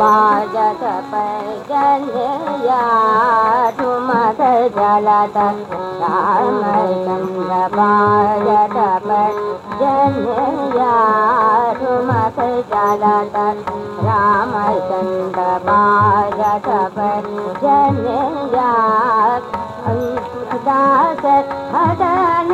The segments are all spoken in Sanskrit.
बाजत पैजन्या तुमत जलत रामचन्द्र बाजत पैजन्या दास हदनन्द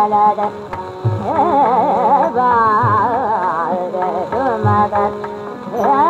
Alada, Alada, Alada, Alada,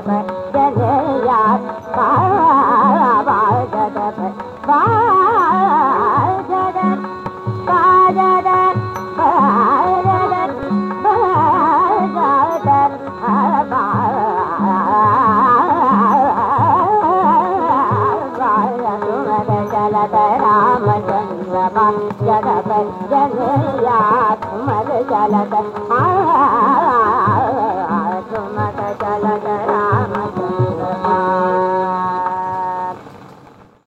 Ramachandra జడప జనయాత్మర జలత ఆ